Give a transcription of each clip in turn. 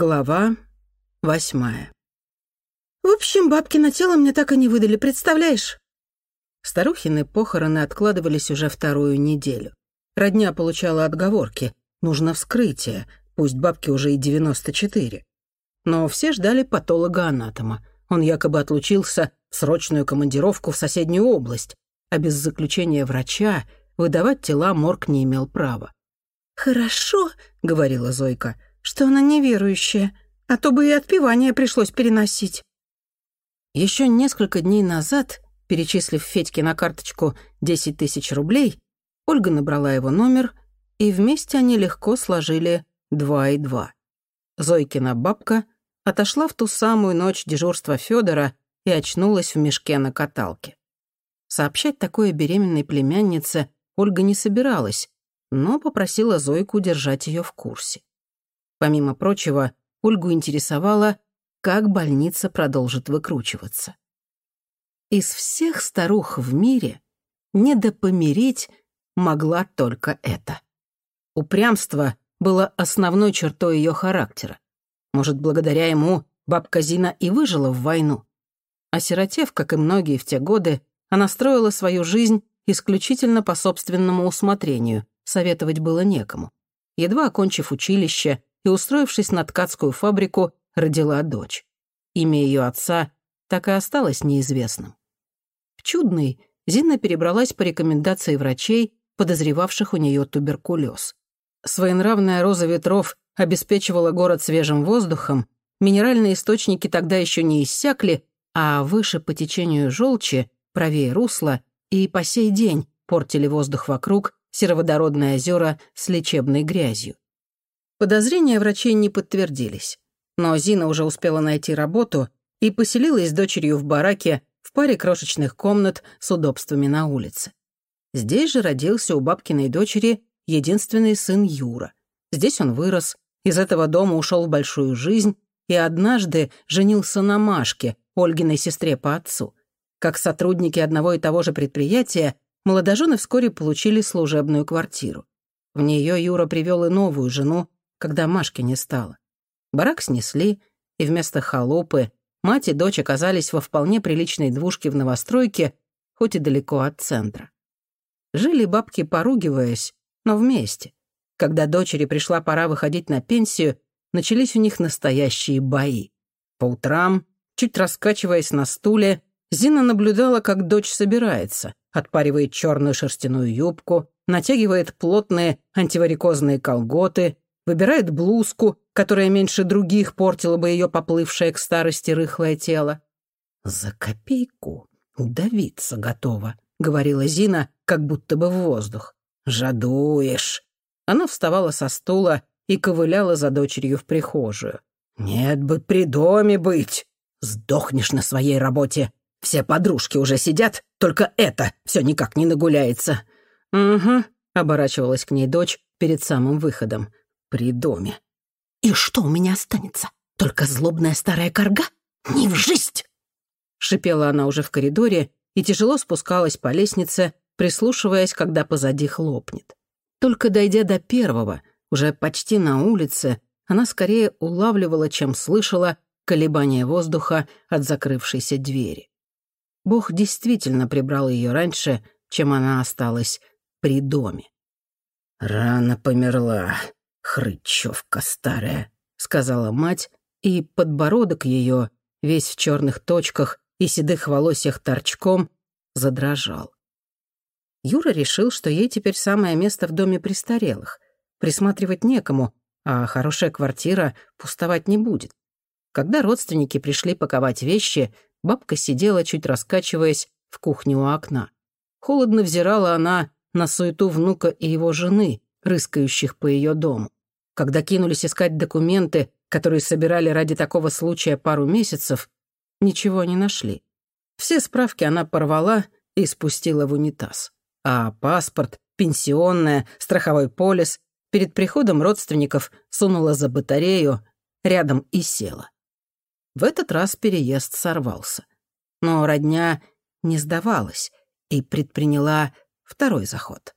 Глава восьмая. В общем, бабкино тело мне так и не выдали, представляешь? Старухины похороны откладывались уже вторую неделю. Родня получала отговорки. Нужно вскрытие, пусть бабке уже и 94. Но все ждали патолога-анатома. Он якобы отлучился в срочную командировку в соседнюю область, а без заключения врача выдавать тела морг не имел права. «Хорошо», — говорила Зойка, — что она неверующая, а то бы и отпевание пришлось переносить. Еще несколько дней назад, перечислив Федьке на карточку 10 тысяч рублей, Ольга набрала его номер, и вместе они легко сложили два и два. Зойкина бабка отошла в ту самую ночь дежурства Федора и очнулась в мешке на каталке. Сообщать такое беременной племяннице Ольга не собиралась, но попросила Зойку держать ее в курсе. Помимо прочего, Ольгу интересовало, как больница продолжит выкручиваться. Из всех старух в мире недопомереть могла только это. Упрямство было основной чертой ее характера. Может, благодаря ему бабка Зина и выжила в войну. Осиротев, как и многие в те годы, она строила свою жизнь исключительно по собственному усмотрению, советовать было некому. Едва окончив училище, и, устроившись на ткацкую фабрику, родила дочь. Имя ее отца так и осталось неизвестным. В Чудный Зина перебралась по рекомендации врачей, подозревавших у нее туберкулез. Своенравная роза ветров обеспечивала город свежим воздухом, минеральные источники тогда еще не иссякли, а выше по течению желчи, правее русла, и по сей день портили воздух вокруг сероводородные озера с лечебной грязью. Подозрения врачей не подтвердились. Но Зина уже успела найти работу и поселилась с дочерью в бараке в паре крошечных комнат с удобствами на улице. Здесь же родился у бабкиной дочери единственный сын Юра. Здесь он вырос, из этого дома ушел в большую жизнь и однажды женился на Машке, Ольгиной сестре по отцу. Как сотрудники одного и того же предприятия, молодожены вскоре получили служебную квартиру. В нее Юра привел и новую жену, когда Машки не стало. Барак снесли, и вместо халупы мать и дочь оказались во вполне приличной двушке в новостройке, хоть и далеко от центра. Жили бабки, поругиваясь, но вместе. Когда дочери пришла пора выходить на пенсию, начались у них настоящие бои. По утрам, чуть раскачиваясь на стуле, Зина наблюдала, как дочь собирается, отпаривает черную шерстяную юбку, натягивает плотные антиварикозные колготы, выбирает блузку, которая меньше других портила бы ее поплывшее к старости рыхлое тело. «За копейку удавиться готова», — говорила Зина, как будто бы в воздух. «Жадуешь». Она вставала со стула и ковыляла за дочерью в прихожую. «Нет бы при доме быть. Сдохнешь на своей работе. Все подружки уже сидят, только это все никак не нагуляется». «Угу», — оборачивалась к ней дочь перед самым выходом при доме. «И что у меня останется? Только злобная старая корга? Не в жизнь!» Шипела она уже в коридоре и тяжело спускалась по лестнице, прислушиваясь, когда позади хлопнет. Только дойдя до первого, уже почти на улице, она скорее улавливала, чем слышала колебания воздуха от закрывшейся двери. Бог действительно прибрал ее раньше, чем она осталась при доме. «Рано померла», «Хрычевка старая», — сказала мать, и подбородок ее, весь в черных точках и седых волосьях торчком, задрожал. Юра решил, что ей теперь самое место в доме престарелых. Присматривать некому, а хорошая квартира пустовать не будет. Когда родственники пришли паковать вещи, бабка сидела, чуть раскачиваясь, в кухне у окна. Холодно взирала она на суету внука и его жены, рыскающих по ее дому. Когда кинулись искать документы, которые собирали ради такого случая пару месяцев, ничего не нашли. Все справки она порвала и спустила в унитаз. А паспорт, пенсионная, страховой полис перед приходом родственников сунула за батарею, рядом и села. В этот раз переезд сорвался. Но родня не сдавалась и предприняла второй заход.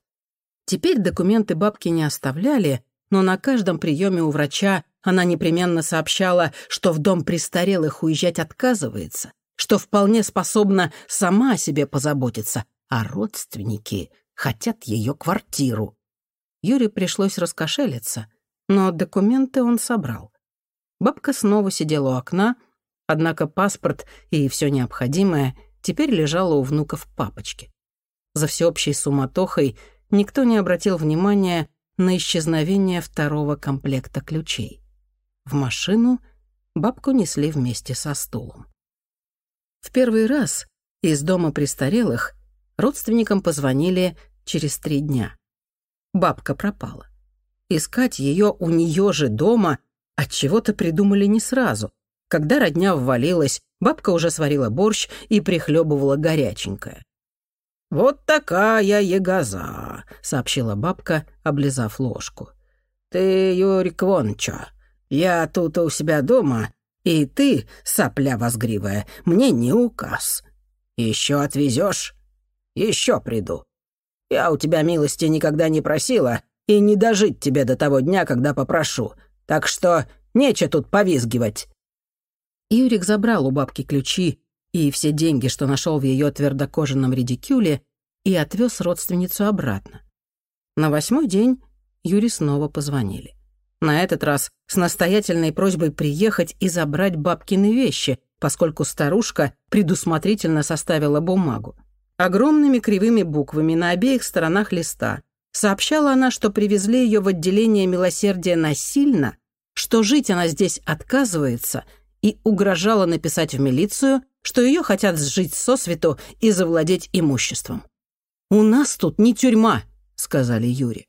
Теперь документы бабки не оставляли, но на каждом приеме у врача она непременно сообщала, что в дом престарелых уезжать отказывается, что вполне способна сама о себе позаботиться, а родственники хотят ее квартиру. Юре пришлось раскошелиться, но документы он собрал. Бабка снова сидела у окна, однако паспорт и все необходимое теперь лежало у внука в папочке. За всеобщей суматохой никто не обратил внимания на исчезновение второго комплекта ключей. В машину бабку несли вместе со стулом. В первый раз из дома престарелых родственникам позвонили через три дня. Бабка пропала. Искать ее у нее же дома от чего то придумали не сразу. Когда родня ввалилась, бабка уже сварила борщ и прихлебывала горяченькое. «Вот такая ягоза», — сообщила бабка, облизав ложку. «Ты, Юрик, вон чё. Я тут у себя дома, и ты, сопля возгривая, мне не указ. Еще отвезешь, еще приду. Я у тебя милости никогда не просила, и не дожить тебе до того дня, когда попрошу. Так что нече тут повизгивать». Юрик забрал у бабки ключи и все деньги, что нашел в ее твердокожаном редикюле, и отвез родственницу обратно. На восьмой день Юре снова позвонили. На этот раз с настоятельной просьбой приехать и забрать бабкины вещи, поскольку старушка предусмотрительно составила бумагу. Огромными кривыми буквами на обеих сторонах листа сообщала она, что привезли ее в отделение милосердия насильно, что жить она здесь отказывается, и угрожала написать в милицию, что ее хотят сжить сосвету и завладеть имуществом. «У нас тут не тюрьма», — сказали Юре.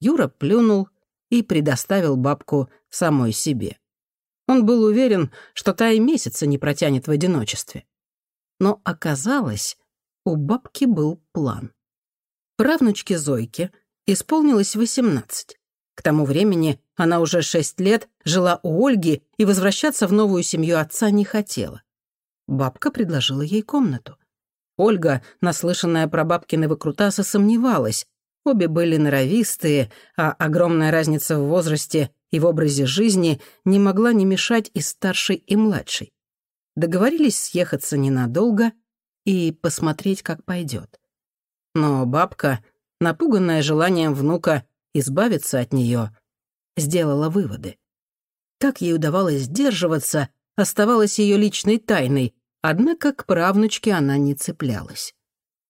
Юра плюнул и предоставил бабку самой себе. Он был уверен, что та и месяца не протянет в одиночестве. Но оказалось, у бабки был план. Правнучке Зойке исполнилось восемнадцать. К тому времени она уже шесть лет жила у Ольги и возвращаться в новую семью отца не хотела. Бабка предложила ей комнату. Ольга, наслышанная про бабкины выкрутасы, сомневалась. Обе были норовистые, а огромная разница в возрасте и в образе жизни не могла не мешать и старшей, и младшей. Договорились съехаться ненадолго и посмотреть, как пойдет. Но бабка, напуганная желанием внука избавиться от нее, сделала выводы. Как ей удавалось сдерживаться, оставалось ее личной тайной, однако к правнучке она не цеплялась.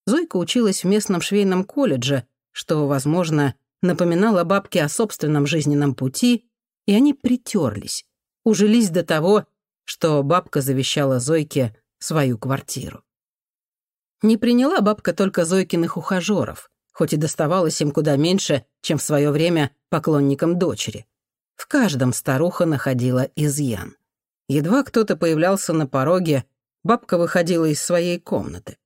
Зойка училась в местном швейном колледже, что, возможно, напоминало бабке о собственном жизненном пути, и они притерлись, ужились до того, что бабка завещала Зойке свою квартиру. Не приняла бабка только Зойкиных ухажеров, хоть и доставалось им куда меньше, чем в свое время поклонникам дочери. В каждом старуха находила изъян. Едва кто-то появлялся на пороге, бабка выходила из своей комнаты.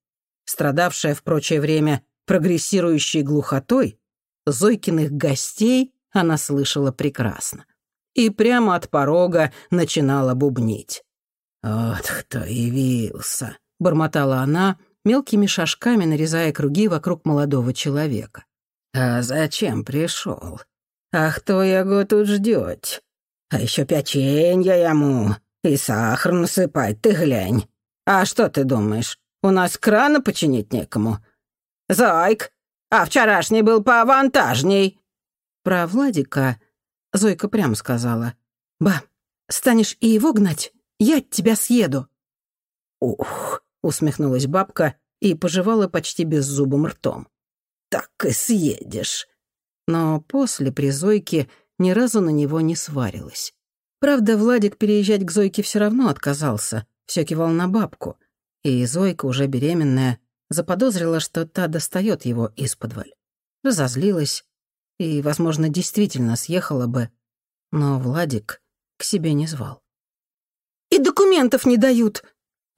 Страдавшая в прочее время прогрессирующей глухотой, Зойкиных гостей она слышала прекрасно. И прямо от порога начинала бубнить. «Вот кто явился», — бормотала она, мелкими шажками нарезая круги вокруг молодого человека. «А зачем пришел? А кто его тут ждет? А еще печенья ему и сахар насыпать, ты глянь. А что ты думаешь, у нас крана починить некому? Зайк, а вчерашний был поавантажней». Про Владика Зойка прямо сказала. «Ба, станешь и его гнать, я тебя съеду». «Ух, усмехнулась бабка и пожевала почти беззубым ртом. «Так и съедешь». Но после при Зойке ни разу на него не сварилась. Правда, Владик переезжать к Зойке все равно отказался, все кивал на бабку. И Зойка, уже беременная, заподозрила, что та достает его из подваль. Разозлилась и, возможно, действительно съехала бы, но Владик к себе не звал. «И документов не дают!»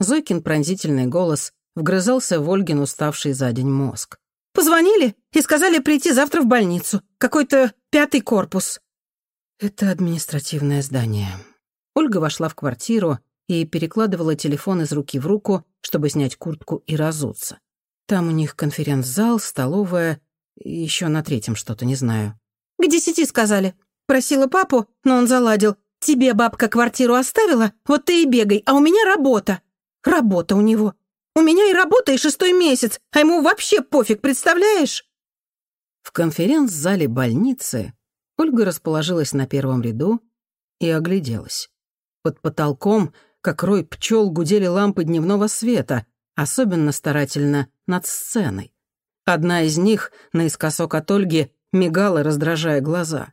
Зойкин пронзительный голос вгрызался в Ольгин уставший за день мозг. «Позвонили и сказали прийти завтра в больницу. Какой-то пятый корпус». «Это административное здание». Ольга вошла в квартиру и перекладывала телефон из руки в руку, чтобы снять куртку и разуться. Там у них конференц-зал, столовая, еще на третьем что-то, не знаю. «К десяти сказали. спросила папу, но он заладил. Тебе бабка квартиру оставила, вот ты и бегай, а у меня работа. Работа у него. У меня и работа, и шестой месяц, а ему вообще пофиг, представляешь?» В конференц-зале больницы Ольга расположилась на первом ряду и огляделась. Под потолком, как рой пчел, гудели лампы дневного света, особенно старательно над сценой. Одна из них, наискосок от Ольги, мигала, раздражая глаза.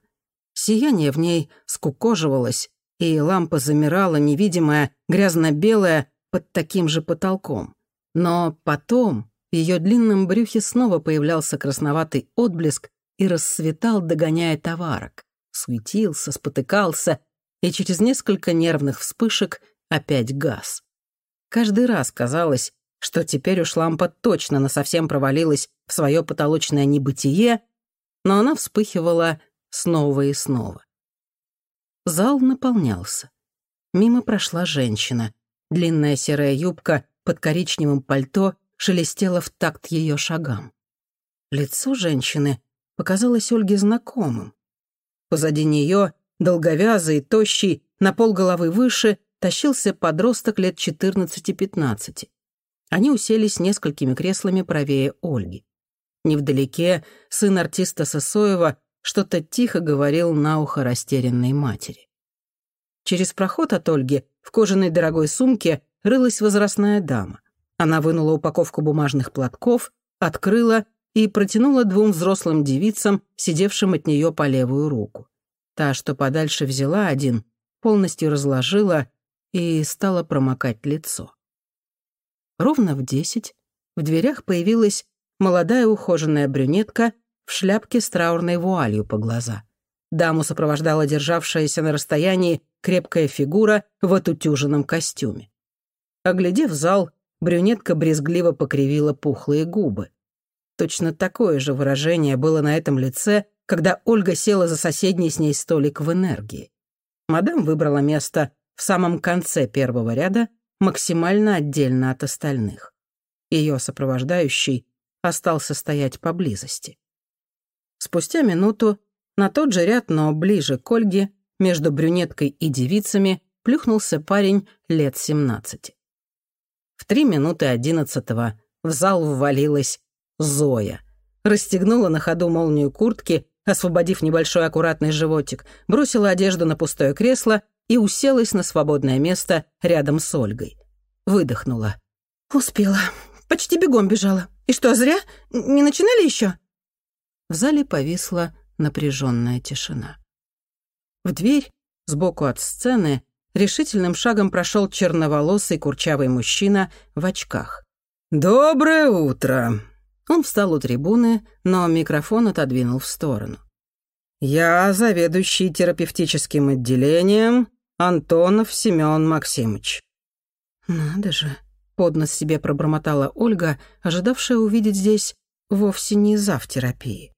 Сияние в ней скукоживалось, и лампа замирала, невидимая, грязно-белая, под таким же потолком. Но потом в ее длинном брюхе снова появлялся красноватый отблеск и расцветал, догоняя товарок. Светился, спотыкался, и через несколько нервных вспышек опять газ. Каждый раз казалось, что теперь уж лампа точно насовсем провалилась в свое потолочное небытие, но она вспыхивала снова и снова. Зал наполнялся. Мимо прошла женщина. Длинная серая юбка под коричневым пальто шелестела в такт ее шагам. Лицо женщины показалось Ольге знакомым. Позади нее, долговязый, тощий, на полголовы выше, тащился подросток лет 14-15. Они уселись несколькими креслами правее Ольги. Невдалеке сын артиста Сосоева что-то тихо говорил на ухо растерянной матери. Через проход от Ольги в кожаной дорогой сумке рылась возрастная дама. Она вынула упаковку бумажных платков, открыла и протянула двум взрослым девицам, сидевшим от нее по левую руку. Та, что подальше взяла один, полностью разложила и стала промокать лицо. Ровно в десять в дверях появилась молодая ухоженная брюнетка в шляпке с траурной вуалью по глаза. Даму сопровождала державшаяся на расстоянии крепкая фигура в отутюженном костюме. Оглядев зал, брюнетка брезгливо покривила пухлые губы. Точно такое же выражение было на этом лице, когда Ольга села за соседний с ней столик в энергии. Мадам выбрала место в самом конце первого ряда, максимально отдельно от остальных. Ее сопровождающий остался стоять поблизости. Спустя минуту на тот же ряд, но ближе к Ольге, между брюнеткой и девицами, плюхнулся парень лет семнадцати. В три минуты одиннадцатого в зал ввалилась Зоя. Расстегнула на ходу молнию куртки, освободив небольшой аккуратный животик, бросила одежду на пустое кресло и уселась на свободное место рядом с Ольгой. Выдохнула. «Успела. Почти бегом бежала. И что, зря? Не начинали еще?» В зале повисла напряженная тишина. В дверь, сбоку от сцены, решительным шагом прошел черноволосый курчавый мужчина в очках. «Доброе утро!» Он встал у трибуны, но микрофон отодвинул в сторону. «Я заведующий терапевтическим отделением Антонов Семен Максимович». «Надо же!» — поднос себе пробормотала Ольга, ожидавшая увидеть здесь вовсе не зав терапии.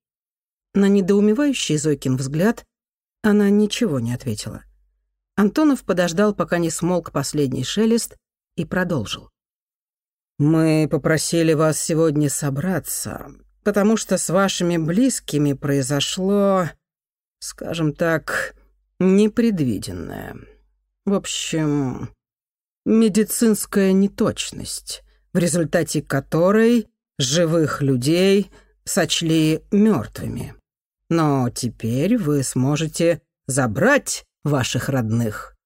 На недоумевающий Зойкин взгляд она ничего не ответила. Антонов подождал, пока не смолк последний шелест, и продолжил. «Мы попросили вас сегодня собраться, потому что с вашими близкими произошло, скажем так, непредвиденное. В общем, медицинская неточность, в результате которой живых людей сочли мертвыми. Но теперь вы сможете забрать ваших родных».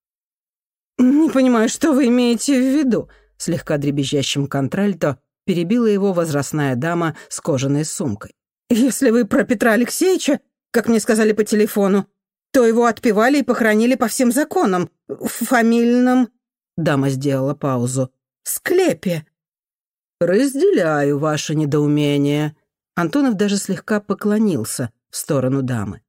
«Не понимаю, что вы имеете в виду?» Слегка дребезжащим контральто перебила его возрастная дама с кожаной сумкой. «Если вы про Петра Алексеевича, как мне сказали по телефону, то его отпевали и похоронили по всем законам. В фамильном...» Дама сделала паузу. «Склепе». «Разделяю ваше недоумение». Антонов даже слегка поклонился, в сторону дамы.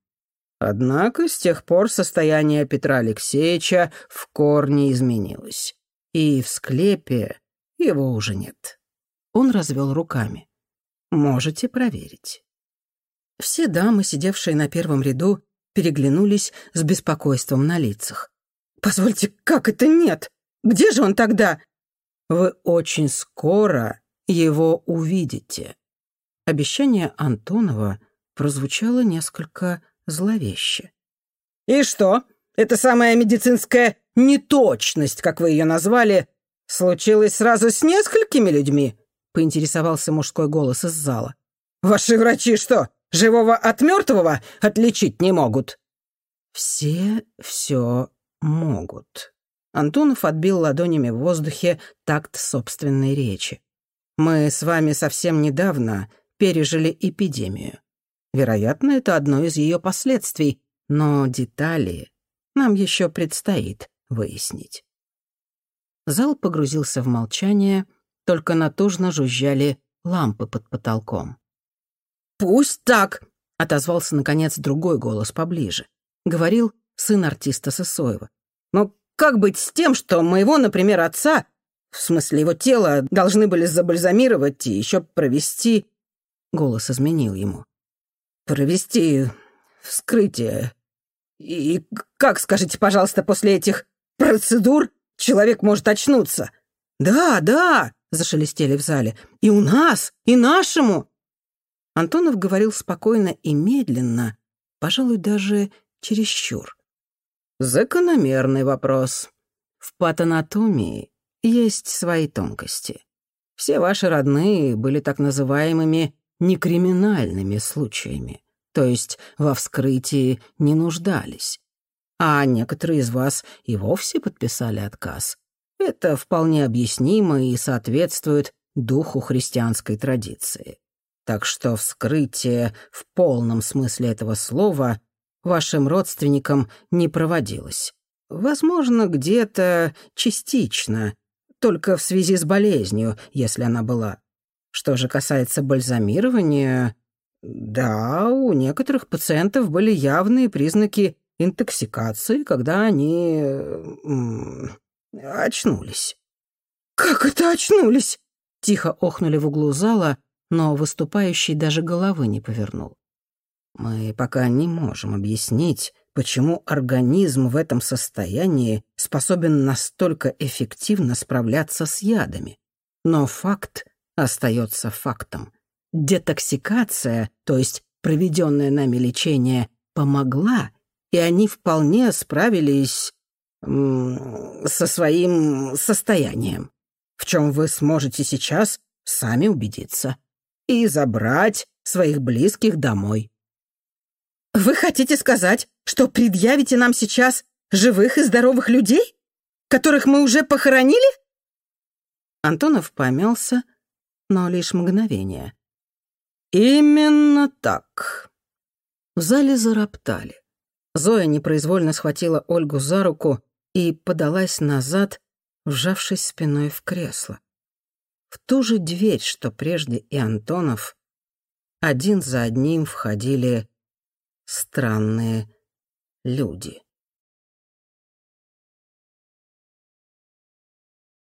Однако с тех пор состояние Петра Алексеевича в корне изменилось. И в склепе его уже нет. Он развел руками. Можете проверить. Все дамы, сидевшие на первом ряду, переглянулись с беспокойством на лицах. «Позвольте, как это нет? Где же он тогда?» «Вы очень скоро его увидите». Обещание Антонова прозвучало несколько зловеще. И что? Эта самая медицинская неточность, как вы ее назвали, случилась сразу с несколькими людьми?» — поинтересовался мужской голос из зала. «Ваши врачи что, живого от мертвого отличить не могут?» «Все все могут». Антонов отбил ладонями в воздухе такт собственной речи. «Мы с вами совсем недавно пережили эпидемию. Вероятно, это одно из ее последствий, но детали нам еще предстоит выяснить». Зал погрузился в молчание, только натужно жужжали лампы под потолком. «Пусть так!» — отозвался, наконец, другой голос поближе. Говорил сын артиста Сысоева. «Но как быть с тем, что моего, например, отца, в смысле его тела, должны были забальзамировать и еще провести...» Голос изменил ему. «Провести вскрытие. И как, скажите, пожалуйста, после этих процедур человек может очнуться?» «Да, да!» — зашелестели в зале. «И у нас, и нашему!» Антонов говорил спокойно и медленно, пожалуй, даже чересчур. Закономерный вопрос. В патанатомии есть свои тонкости. Все ваши родные были так называемыми некриминальными случаями, то есть во вскрытии не нуждались. А некоторые из вас и вовсе подписали отказ. Это вполне объяснимо и соответствует духу христианской традиции. Так что вскрытие в полном смысле этого слова вашим родственникам не проводилось. Возможно, где-то частично, только в связи с болезнью, если она была. Что же касается бальзамирования, да, у некоторых пациентов были явные признаки интоксикации, когда они очнулись. «Как это очнулись?» Тихо охнули в углу зала, но выступающий даже головы не повернул. Мы пока не можем объяснить, почему организм в этом состоянии способен настолько эффективно справляться с ядами. Но факт остается фактом. Детоксикация, то есть проведенное нами лечение, помогла, и они вполне справились со своим состоянием, в чем вы сможете сейчас сами убедиться и забрать своих близких домой. «Вы хотите сказать, что предъявите нам сейчас живых и здоровых людей, которых мы уже похоронили?» Антонов помялся, но лишь мгновение. «Именно так». В зале зароптали. Зоя непроизвольно схватила Ольгу за руку и подалась назад, вжавшись спиной в кресло в ту же дверь, что прежде и Антонов, один за одним входили странные люди.